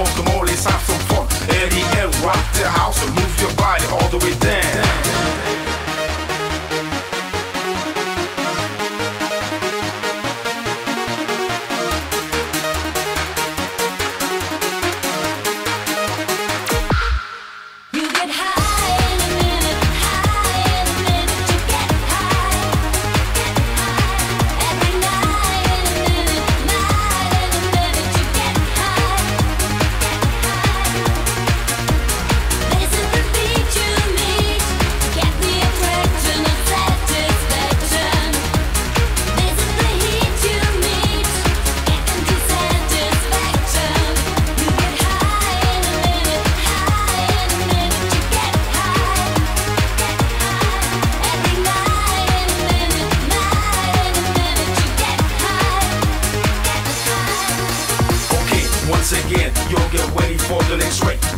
want them all inside some fun. Eddie and rock the house and move your body all the way down.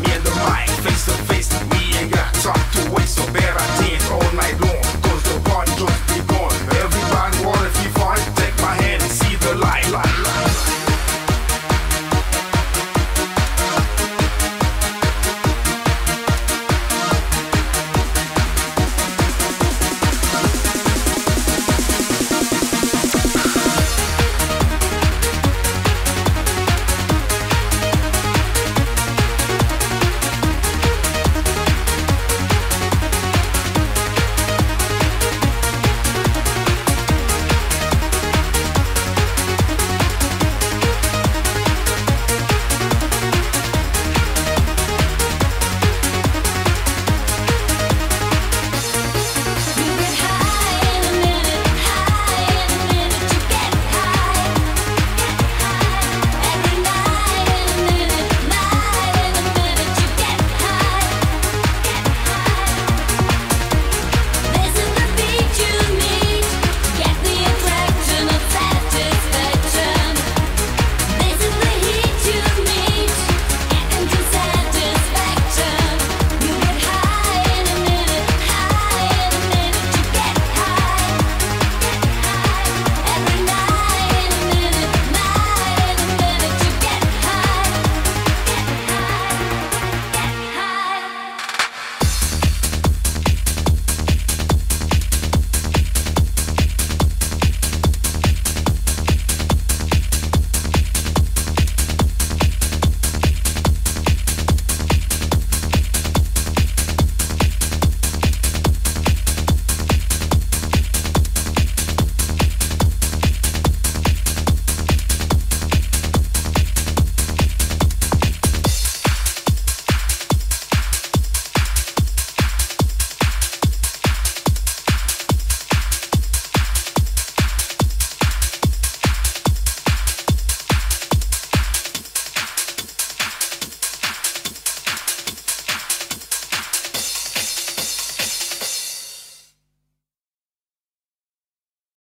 Me and the mic, face to face, we ain't got time to waste, so all night long.